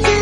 see.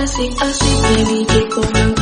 asik asik baby take over